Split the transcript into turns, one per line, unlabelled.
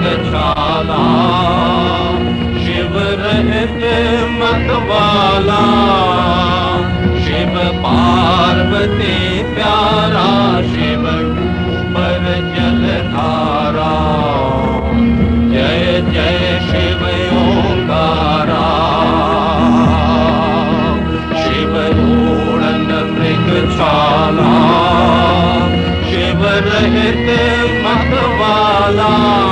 छाला शिव रहित मतवाला, शिव पार्वती प्यारा, शिव पर जल धारा। जय जय शिव ओंकारा। शिव ओणन मृग छाला शिव रहित मतवाला।